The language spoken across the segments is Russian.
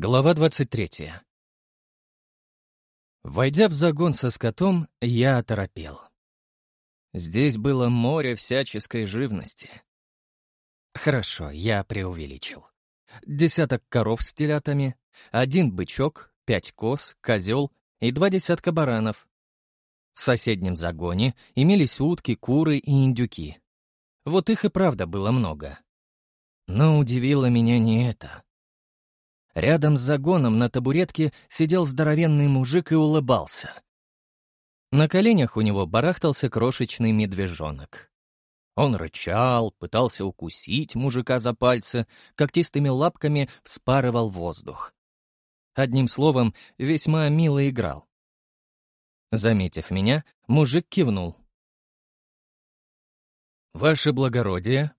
Глава 23. Войдя в загон со скотом, я оторопел. Здесь было море всяческой живности. Хорошо, я преувеличил. Десяток коров с телятами, один бычок, пять коз, козел и два десятка баранов. В соседнем загоне имелись утки, куры и индюки. Вот их и правда было много. Но удивило меня не это. Рядом с загоном на табуретке сидел здоровенный мужик и улыбался. На коленях у него барахтался крошечный медвежонок. Он рычал, пытался укусить мужика за пальцы, когтистыми лапками вспарывал воздух. Одним словом, весьма мило играл. Заметив меня, мужик кивнул. «Ваше благородие»,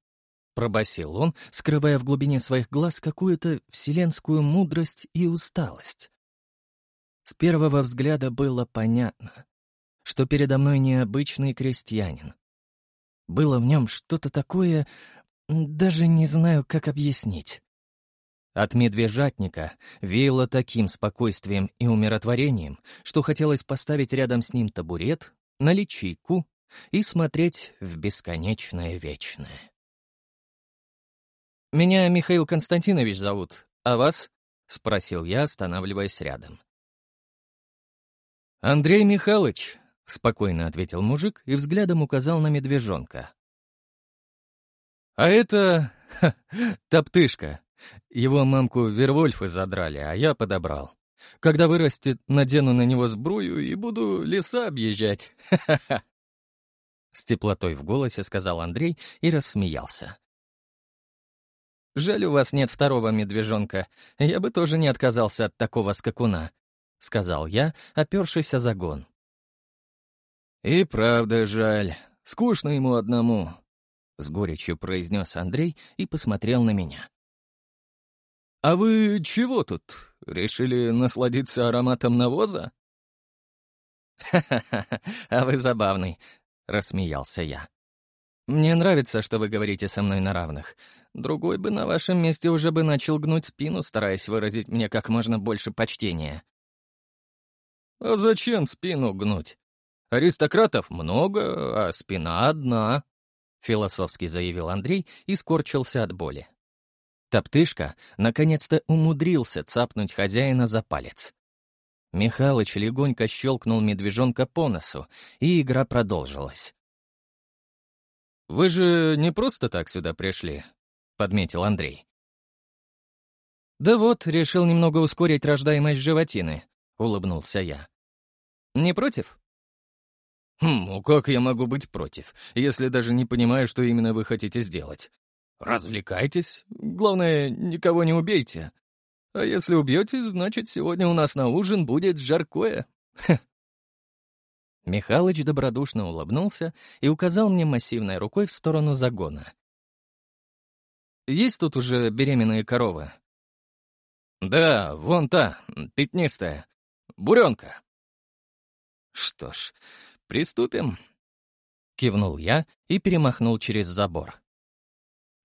пробасил он, скрывая в глубине своих глаз какую-то вселенскую мудрость и усталость. С первого взгляда было понятно, что передо мной необычный крестьянин. Было в нем что-то такое, даже не знаю, как объяснить. От медвежатника веяло таким спокойствием и умиротворением, что хотелось поставить рядом с ним табурет, налить чайку и смотреть в бесконечное вечное. «Меня Михаил Константинович зовут, а вас?» — спросил я, останавливаясь рядом. «Андрей Михайлович», — спокойно ответил мужик и взглядом указал на медвежонка. «А это... Ха, топтышка. Его мамку Вервольфы задрали, а я подобрал. Когда вырастет, надену на него сбрую и буду леса объезжать. Ха-ха-ха!» С теплотой в голосе сказал Андрей и рассмеялся. Жаль, у вас нет второго медвежонка. Я бы тоже не отказался от такого скакуна», — сказал я, опершийся о загон. «И правда жаль. Скучно ему одному», — с горечью произнес Андрей и посмотрел на меня. «А вы чего тут? Решили насладиться ароматом навоза?» «Ха-ха-ха, а вы забавный», — рассмеялся я. Мне нравится, что вы говорите со мной на равных. Другой бы на вашем месте уже бы начал гнуть спину, стараясь выразить мне как можно больше почтения. А зачем спину гнуть? Аристократов много, а спина одна, философски заявил Андрей и скорчился от боли. Топтышка наконец-то умудрился цапнуть хозяина за палец. Михалыч легонько щелкнул медвежонка по носу, и игра продолжилась. «Вы же не просто так сюда пришли», — подметил Андрей. «Да вот, решил немного ускорить рождаемость животины», — улыбнулся я. «Не против?» «Хм, ну как я могу быть против, если даже не понимаю, что именно вы хотите сделать? Развлекайтесь, главное, никого не убейте. А если убьете, значит, сегодня у нас на ужин будет жаркое. Хе. Михалыч добродушно улыбнулся и указал мне массивной рукой в сторону загона. «Есть тут уже беременные коровы?» «Да, вон та, пятнистая. Буренка». «Что ж, приступим», — кивнул я и перемахнул через забор.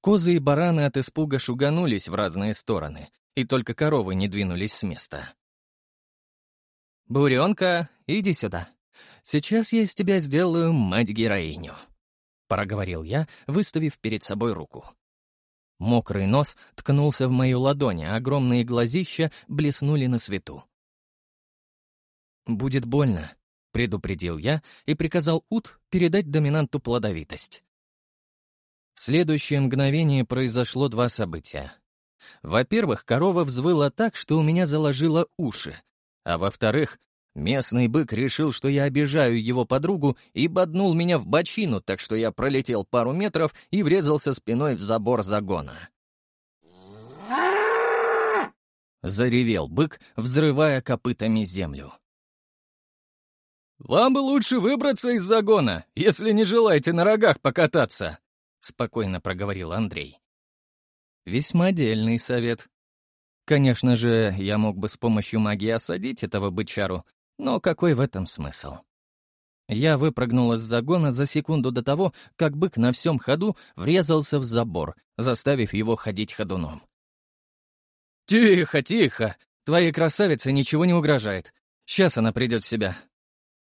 Козы и бараны от испуга шуганулись в разные стороны, и только коровы не двинулись с места. «Буренка, иди сюда», «Сейчас я из тебя сделаю мать-героиню», — проговорил я, выставив перед собой руку. Мокрый нос ткнулся в мою ладонь, а огромные глазища блеснули на свету. «Будет больно», — предупредил я и приказал Ут передать доминанту плодовитость. В следующее мгновение произошло два события. Во-первых, корова взвыла так, что у меня заложило уши, а во-вторых, Местный бык решил, что я обижаю его подругу, и боднул меня в бочину, так что я пролетел пару метров и врезался спиной в забор загона. Заревел бык, взрывая копытами землю. «Вам бы лучше выбраться из загона, если не желаете на рогах покататься», — спокойно проговорил Андрей. Весьма дельный совет. Конечно же, я мог бы с помощью магии осадить этого бычару, но какой в этом смысл? Я выпрыгнул из загона за секунду до того, как бык на всем ходу врезался в забор, заставив его ходить ходуном. «Тихо, тихо! Твоей красавице ничего не угрожает. Сейчас она придет в себя».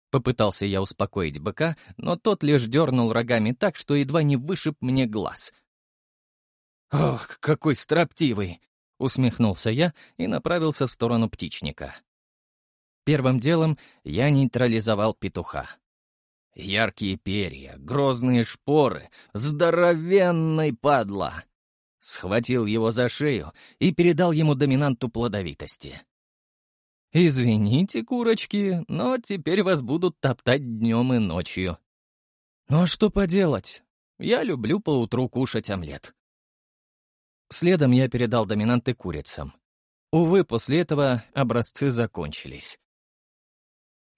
Попытался я успокоить быка, но тот лишь дернул рогами так, что едва не вышиб мне глаз. «Ох, какой строптивый!» — усмехнулся я и направился в сторону птичника. Первым делом я нейтрализовал петуха. Яркие перья, грозные шпоры, здоровенный падла. Схватил его за шею и передал ему доминанту плодовитости. «Извините, курочки, но теперь вас будут топтать днем и ночью». «Ну а что поделать? Я люблю поутру кушать омлет». Следом я передал доминанты курицам. Увы, после этого образцы закончились.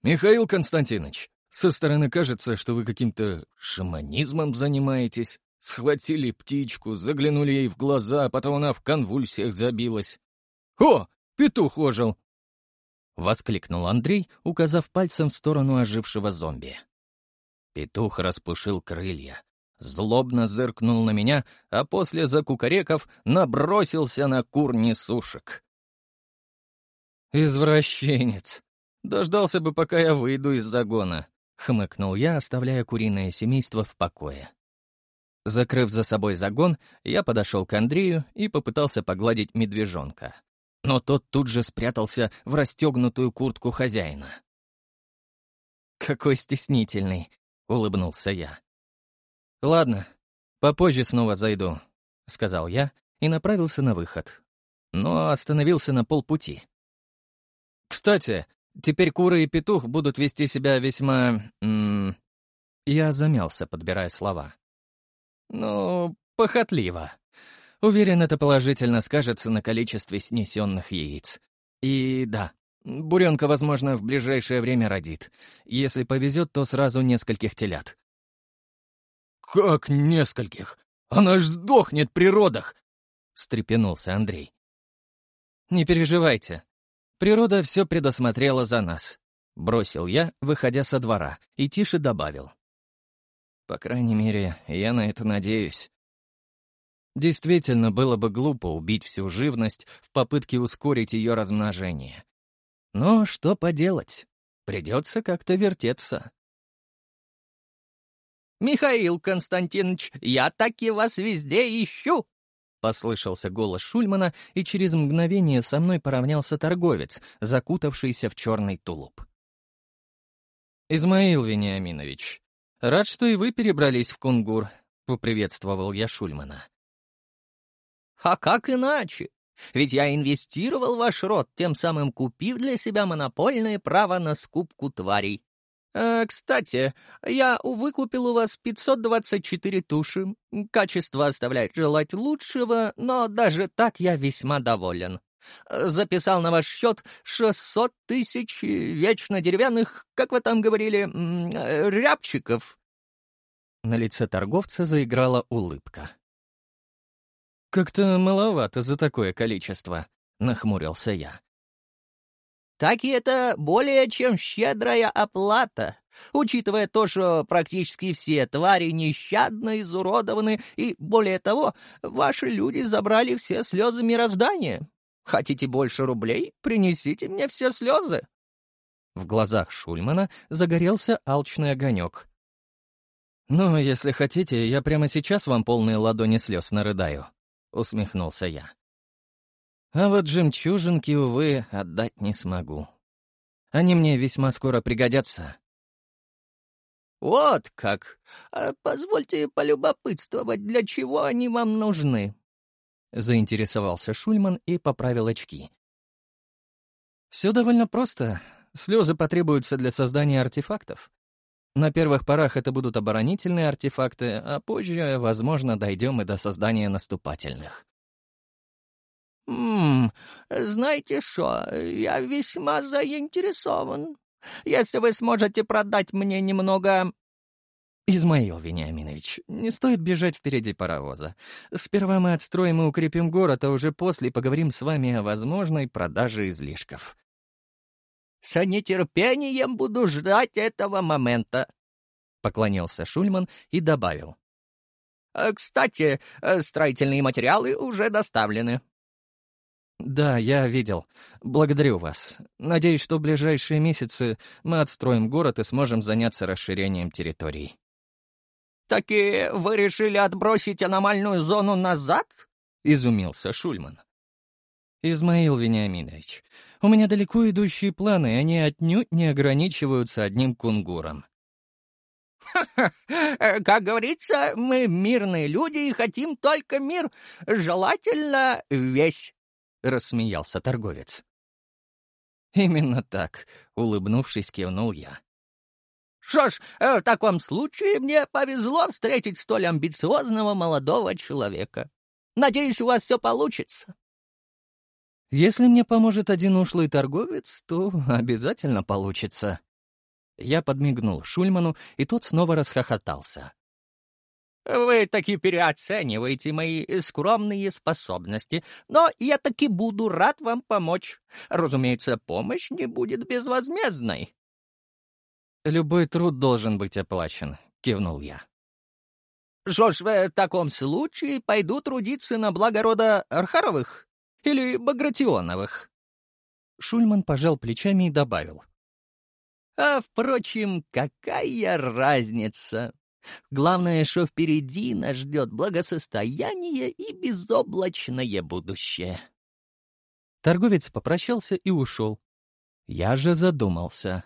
«Михаил Константинович, со стороны кажется, что вы каким-то шаманизмом занимаетесь. Схватили птичку, заглянули ей в глаза, а потом она в конвульсиях забилась. О, петух ожил!» Воскликнул Андрей, указав пальцем в сторону ожившего зомби. Петух распушил крылья, злобно зыркнул на меня, а после закукареков набросился на курни сушек. «Извращенец!» Дождался бы, пока я выйду из загона», — хмыкнул я, оставляя куриное семейство в покое. Закрыв за собой загон, я подошел к Андрею и попытался погладить медвежонка. Но тот тут же спрятался в расстегнутую куртку хозяина. «Какой стеснительный!» — улыбнулся я. «Ладно, попозже снова зайду», — сказал я и направился на выход. Но остановился на полпути. «Кстати, Теперь куры и петух будут вести себя весьма... М я замялся, подбирая слова. «Ну, похотливо. Уверен, это положительно скажется на количестве снесенных яиц. И да, буренка, возможно, в ближайшее время родит. Если повезет, то сразу нескольких телят». «Как нескольких? Она ж сдохнет при родах!» — встрепенулся Андрей. «Не переживайте, Природа все предусмотрела за нас. Бросил я, выходя со двора, и тише добавил. По крайней мере, я на это надеюсь. Действительно, было бы глупо убить всю живность в попытке ускорить ее размножение. Но что поделать? Придется как-то вертеться. «Михаил Константинович, я таки вас везде ищу!» Послышался голос Шульмана, и через мгновение со мной поравнялся торговец, закутавшийся в черный тулуп. «Измаил Вениаминович, рад, что и вы перебрались в Кунгур», — поприветствовал я Шульмана. «А как иначе? Ведь я инвестировал ваш род, тем самым купив для себя монопольное право на скупку тварей. Э, «Кстати, я выкупил у вас 524 туши. Качество оставляет желать лучшего, но даже так я весьма доволен. Записал на ваш счет 600 тысяч вечно деревянных, как вы там говорили, э, рябчиков». На лице торговца заиграла улыбка. «Как-то маловато за такое количество», — нахмурился я так и это более чем щедрая оплата, учитывая то, что практически все твари нещадно изуродованы, и, более того, ваши люди забрали все слезы мироздания. Хотите больше рублей? Принесите мне все слезы. В глазах Шульмана загорелся алчный огонек. «Ну, если хотите, я прямо сейчас вам полные ладони слез нарыдаю», — усмехнулся я. А вот жемчужинки, увы, отдать не смогу. Они мне весьма скоро пригодятся. «Вот как! А позвольте полюбопытствовать, для чего они вам нужны?» Заинтересовался Шульман и поправил очки. «Все довольно просто. Слезы потребуются для создания артефактов. На первых порах это будут оборонительные артефакты, а позже, возможно, дойдем и до создания наступательных. «М знаете что, я весьма заинтересован. Если вы сможете продать мне немного...» «Измаил Вениаминович, не стоит бежать впереди паровоза. Сперва мы отстроим и укрепим город, а уже после поговорим с вами о возможной продаже излишков». «С нетерпением буду ждать этого момента», — поклонился Шульман и добавил. «Э, «Кстати, э, строительные материалы уже доставлены». «Да, я видел. Благодарю вас. Надеюсь, что в ближайшие месяцы мы отстроим город и сможем заняться расширением территорий». «Таки вы решили отбросить аномальную зону назад?» — изумился Шульман. «Измаил Вениаминович, у меня далеко идущие планы, и они отнюдь не ограничиваются одним кунгуром». Э, как говорится, мы мирные люди и хотим только мир, желательно весь. — рассмеялся торговец. «Именно так», — улыбнувшись, кивнул я. «Что ж, э, в таком случае мне повезло встретить столь амбициозного молодого человека. Надеюсь, у вас все получится». «Если мне поможет один ушлый торговец, то обязательно получится». Я подмигнул Шульману, и тот снова расхохотался. Вы таки переоцениваете мои э, скромные способности, но я таки буду рад вам помочь. Разумеется, помощь не будет безвозмездной». «Любой труд должен быть оплачен», — кивнул я. «Что ж, в э, таком случае пойду трудиться на благо рода Архаровых или Багратионовых?» Шульман пожал плечами и добавил. «А, впрочем, какая разница?» Главное, что впереди нас ждет благосостояние и безоблачное будущее. Торговец попрощался и ушел. Я же задумался.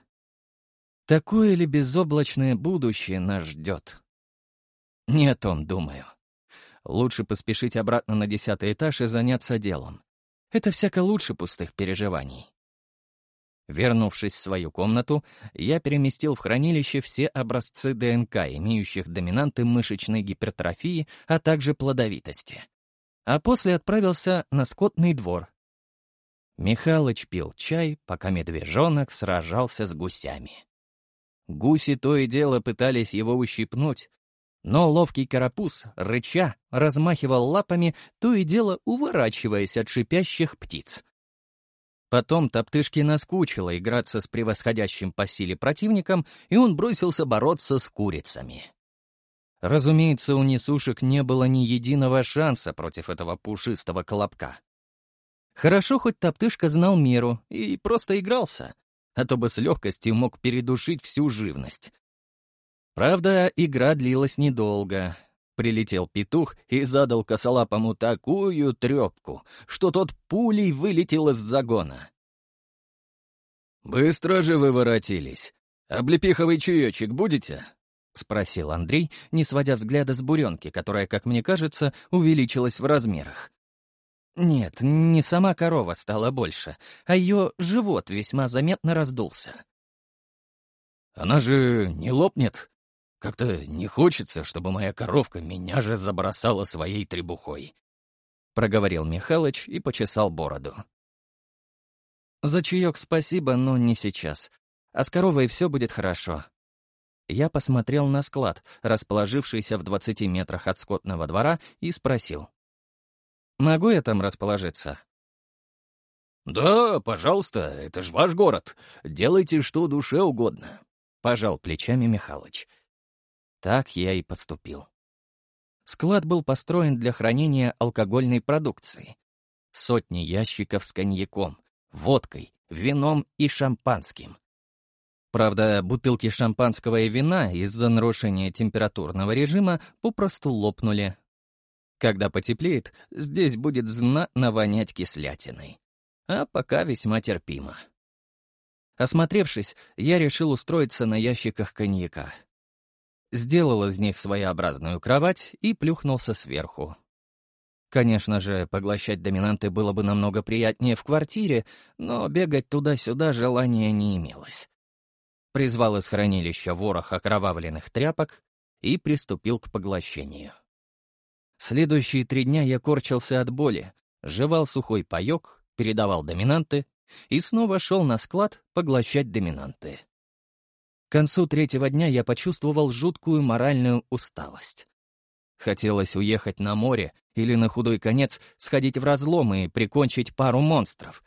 Такое ли безоблачное будущее нас ждет? Не о том думаю. Лучше поспешить обратно на десятый этаж и заняться делом. Это всяко лучше пустых переживаний. Вернувшись в свою комнату, я переместил в хранилище все образцы ДНК, имеющих доминанты мышечной гипертрофии, а также плодовитости. А после отправился на скотный двор. Михалыч пил чай, пока медвежонок сражался с гусями. Гуси то и дело пытались его ущипнуть, но ловкий карапуз, рыча, размахивал лапами, то и дело уворачиваясь от шипящих птиц. Потом Топтышки наскучило играться с превосходящим по силе противником, и он бросился бороться с курицами. Разумеется, у несушек не было ни единого шанса против этого пушистого колобка. Хорошо, хоть Топтышка знал меру и просто игрался, а то бы с легкостью мог передушить всю живность. Правда, игра длилась недолго, Прилетел петух и задал косолапому такую трепку, что тот пулей вылетел из загона. «Быстро же вы воротились. Облепиховый чаечек будете?» — спросил Андрей, не сводя взгляда с буренки, которая, как мне кажется, увеличилась в размерах. Нет, не сама корова стала больше, а ее живот весьма заметно раздулся. «Она же не лопнет?» Как-то не хочется, чтобы моя коровка меня же забросала своей требухой. Проговорил Михалыч и почесал бороду. За чаек спасибо, но не сейчас. А с коровой все будет хорошо. Я посмотрел на склад, расположившийся в 20 метрах от скотного двора, и спросил. «Могу я там расположиться?» «Да, пожалуйста, это ж ваш город. Делайте что душе угодно», — пожал плечами Михалыч. Так я и поступил. Склад был построен для хранения алкогольной продукции. Сотни ящиков с коньяком, водкой, вином и шампанским. Правда, бутылки шампанского и вина из-за нарушения температурного режима попросту лопнули. Когда потеплеет, здесь будет знатно вонять кислятиной. А пока весьма терпимо. Осмотревшись, я решил устроиться на ящиках коньяка — сделал из них своеобразную кровать и плюхнулся сверху. Конечно же, поглощать доминанты было бы намного приятнее в квартире, но бегать туда-сюда желания не имелось. Призвал из хранилища ворох окровавленных тряпок и приступил к поглощению. Следующие три дня я корчился от боли, жевал сухой паёк, передавал доминанты и снова шел на склад поглощать доминанты. К концу третьего дня я почувствовал жуткую моральную усталость. Хотелось уехать на море или на худой конец сходить в разлом и прикончить пару монстров.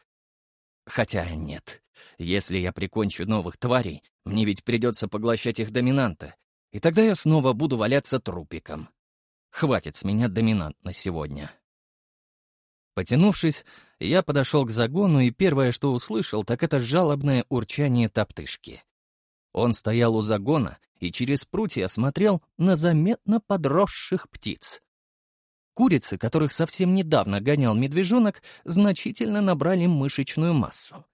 Хотя нет, если я прикончу новых тварей, мне ведь придется поглощать их доминанта, и тогда я снова буду валяться трупиком. Хватит с меня доминант на сегодня. Потянувшись, я подошел к загону, и первое, что услышал, так это жалобное урчание топтышки. Он стоял у загона и через прутья смотрел на заметно подросших птиц. Курицы, которых совсем недавно гонял медвежонок, значительно набрали мышечную массу.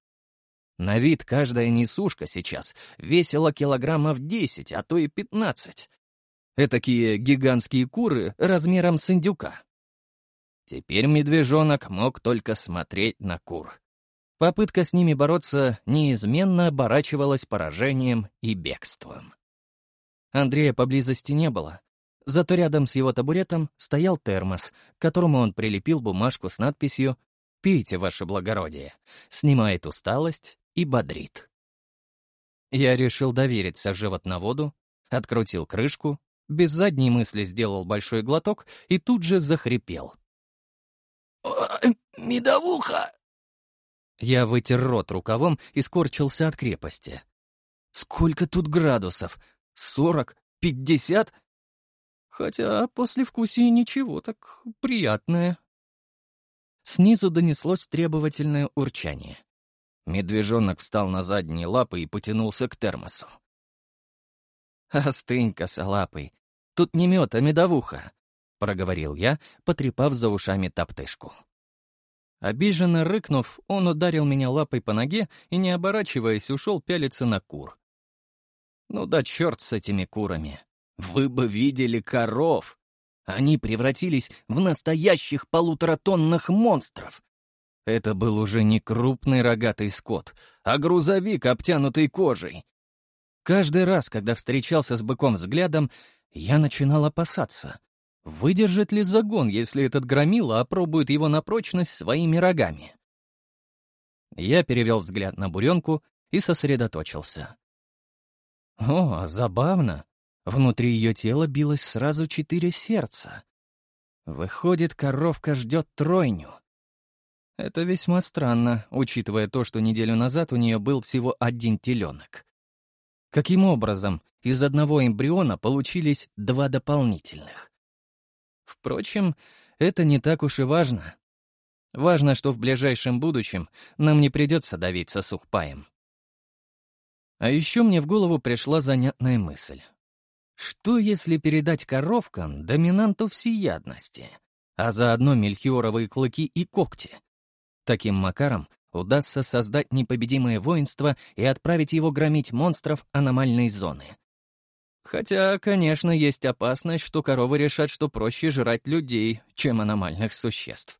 На вид каждая несушка сейчас весила килограммов 10, а то и 15. Этакие гигантские куры размером с индюка. Теперь медвежонок мог только смотреть на кур. Попытка с ними бороться неизменно оборачивалась поражением и бегством. Андрея поблизости не было, зато рядом с его табуретом стоял термос, к которому он прилепил бумажку с надписью «Пейте, ваше благородие», снимает усталость и бодрит. Я решил довериться животноводу, открутил крышку, без задней мысли сделал большой глоток и тут же захрипел. «Медовуха я вытер рот рукавом и скорчился от крепости. Сколько тут градусов? Сорок? Пятьдесят? Хотя после послевкусие ничего, так приятное. Снизу донеслось требовательное урчание. Медвежонок встал на задние лапы и потянулся к термосу. «Остынь, косолапый, тут не мед, а медовуха», — проговорил я, потрепав за ушами топтышку. Обиженно рыкнув, он ударил меня лапой по ноге и, не оборачиваясь, ушел пялиться на кур. Ну да черт с этими курами. Вы бы видели коров. Они превратились в настоящих полуторатонных монстров. Это был уже не крупный рогатый скот, а грузовик, обтянутый кожей. Каждый раз, когда встречался с быком взглядом, я начинал опасаться. Выдержит ли загон, если этот громила опробует его на прочность своими рогами? Я перевел взгляд на буренку и сосредоточился. О, забавно. Внутри ее тела билось сразу четыре сердца. Выходит, коровка ждет тройню. Это весьма странно, учитывая то, что неделю назад у нее был всего один теленок. Каким образом из одного эмбриона получились два дополнительных? Впрочем, это не так уж и важно. Важно, что в ближайшем будущем нам не придется давиться сухпаем. А еще мне в голову пришла занятная мысль. Что если передать коровкам доминанту всеядности, а заодно мельхиоровые клыки и когти? Таким макаром удастся создать непобедимое воинство и отправить его громить монстров аномальной зоны. Хотя, конечно, есть опасность, что коровы решат, что проще жрать людей, чем аномальных существ.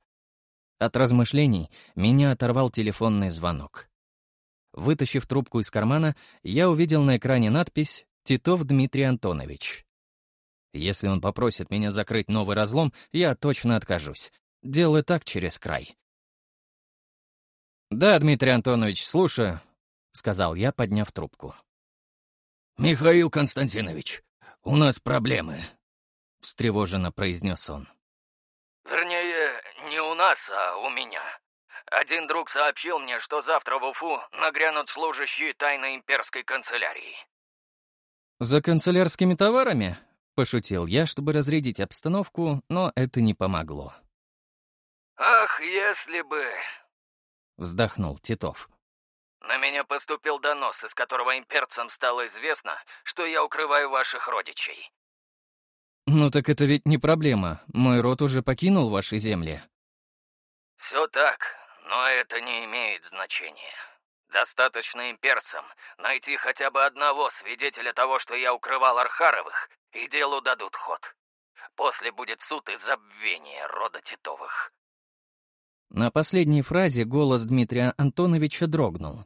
От размышлений меня оторвал телефонный звонок. Вытащив трубку из кармана, я увидел на экране надпись «Титов Дмитрий Антонович». Если он попросит меня закрыть новый разлом, я точно откажусь. Дело так через край. «Да, Дмитрий Антонович, слушаю», — сказал я, подняв трубку. «Михаил Константинович, у нас проблемы», — встревоженно произнес он. «Вернее, не у нас, а у меня. Один друг сообщил мне, что завтра в Уфу нагрянут служащие тайной имперской канцелярии». «За канцелярскими товарами?» — пошутил я, чтобы разрядить обстановку, но это не помогло. «Ах, если бы...» — вздохнул Титов. На меня поступил донос, из которого имперцам стало известно, что я укрываю ваших родичей. Ну так это ведь не проблема. Мой род уже покинул ваши земли. Все так, но это не имеет значения. Достаточно имперцам найти хотя бы одного свидетеля того, что я укрывал Архаровых, и делу дадут ход. После будет суд и забвение рода Титовых. На последней фразе голос Дмитрия Антоновича дрогнул.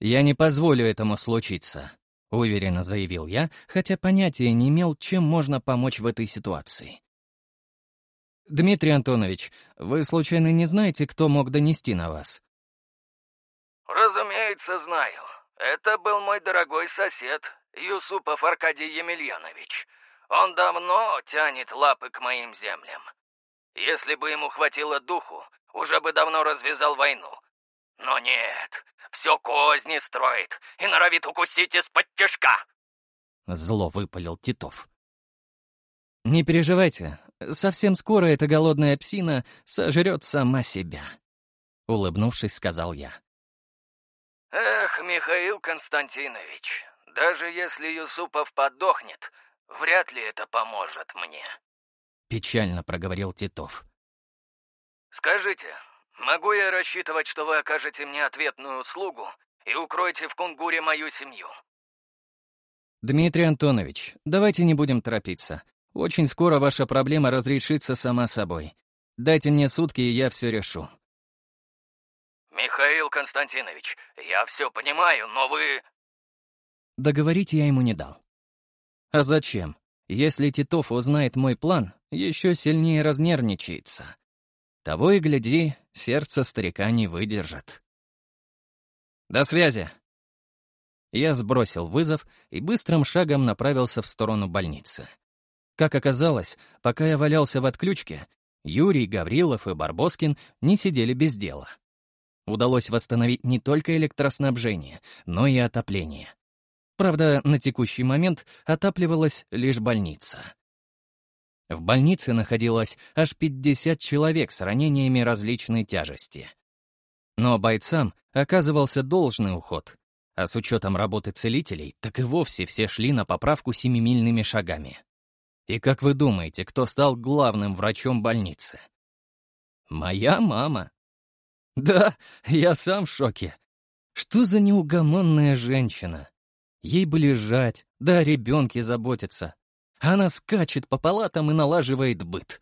«Я не позволю этому случиться», — уверенно заявил я, хотя понятия не имел, чем можно помочь в этой ситуации. «Дмитрий Антонович, вы случайно не знаете, кто мог донести на вас?» «Разумеется, знаю. Это был мой дорогой сосед, Юсупов Аркадий Емельянович. Он давно тянет лапы к моим землям. Если бы ему хватило духу, уже бы давно развязал войну. Но нет, все козни строит и норовит укусить из-под тяжка. Зло выпалил Титов. «Не переживайте, совсем скоро эта голодная псина сожрет сама себя», — улыбнувшись, сказал я. «Эх, Михаил Константинович, даже если Юсупов подохнет, вряд ли это поможет мне», — печально проговорил Титов. «Скажите, могу я рассчитывать, что вы окажете мне ответную услугу и укроете в кунгуре мою семью?» «Дмитрий Антонович, давайте не будем торопиться. Очень скоро ваша проблема разрешится сама собой. Дайте мне сутки, и я все решу». «Михаил Константинович, я все понимаю, но вы...» Договорить я ему не дал. «А зачем? Если Титов узнает мой план, еще сильнее разнервничается. Того и гляди, сердце старика не выдержит. «До связи!» Я сбросил вызов и быстрым шагом направился в сторону больницы. Как оказалось, пока я валялся в отключке, Юрий, Гаврилов и Барбоскин не сидели без дела. Удалось восстановить не только электроснабжение, но и отопление. Правда, на текущий момент отапливалась лишь больница. В больнице находилось аж 50 человек с ранениями различной тяжести. Но бойцам оказывался должный уход, а с учетом работы целителей, так и вовсе все шли на поправку семимильными шагами. И как вы думаете, кто стал главным врачом больницы? Моя мама. Да, я сам в шоке. Что за неугомонная женщина? Ей бы лежать, да о ребенке заботиться, она скачет по палатам и налаживает быт.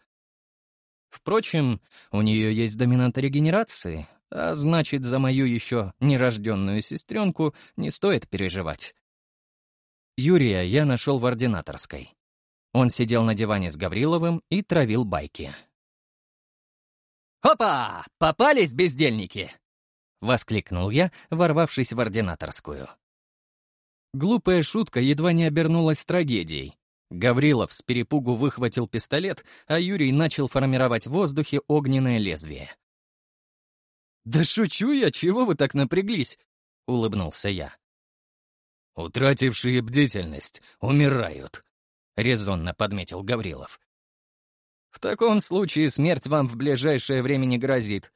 Впрочем, у нее есть доминант регенерации, а значит, за мою еще нерожденную сестренку не стоит переживать. Юрия я нашел в ординаторской. Он сидел на диване с Гавриловым и травил байки. «Опа! Попались бездельники!» — воскликнул я, ворвавшись в ординаторскую. Глупая шутка едва не обернулась трагедией, Гаврилов с перепугу выхватил пистолет, а Юрий начал формировать в воздухе огненное лезвие. «Да шучу я, чего вы так напряглись?» — улыбнулся я. «Утратившие бдительность умирают», — резонно подметил Гаврилов. «В таком случае смерть вам в ближайшее время не грозит.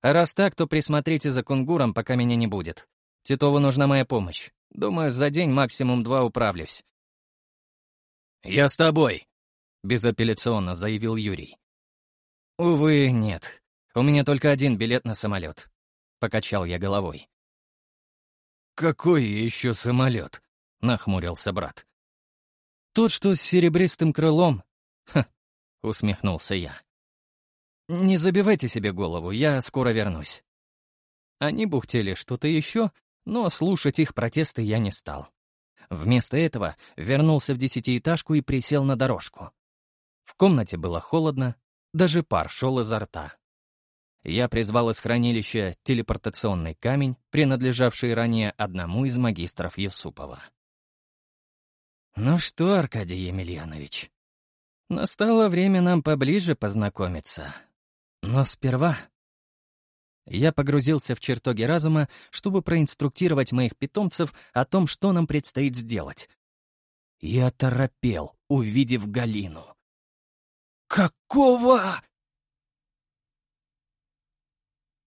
А раз так, то присмотрите за кунгуром, пока меня не будет. Титову нужна моя помощь. Думаю, за день максимум два управлюсь. «Я с тобой», — безапелляционно заявил Юрий. «Увы, нет. У меня только один билет на самолет», — покачал я головой. «Какой еще самолет?» — нахмурился брат. «Тот, что с серебристым крылом?» — Усмехнулся я. «Не забивайте себе голову, я скоро вернусь». Они бухтели что-то еще, но слушать их протесты я не стал. Вместо этого вернулся в десятиэтажку и присел на дорожку. В комнате было холодно, даже пар шел изо рта. Я призвал из хранилища телепортационный камень, принадлежавший ранее одному из магистров Юсупова. «Ну что, Аркадий Емельянович, настало время нам поближе познакомиться. Но сперва...» Я погрузился в чертоги разума, чтобы проинструктировать моих питомцев о том, что нам предстоит сделать. Я торопел, увидев Галину. «Какого?»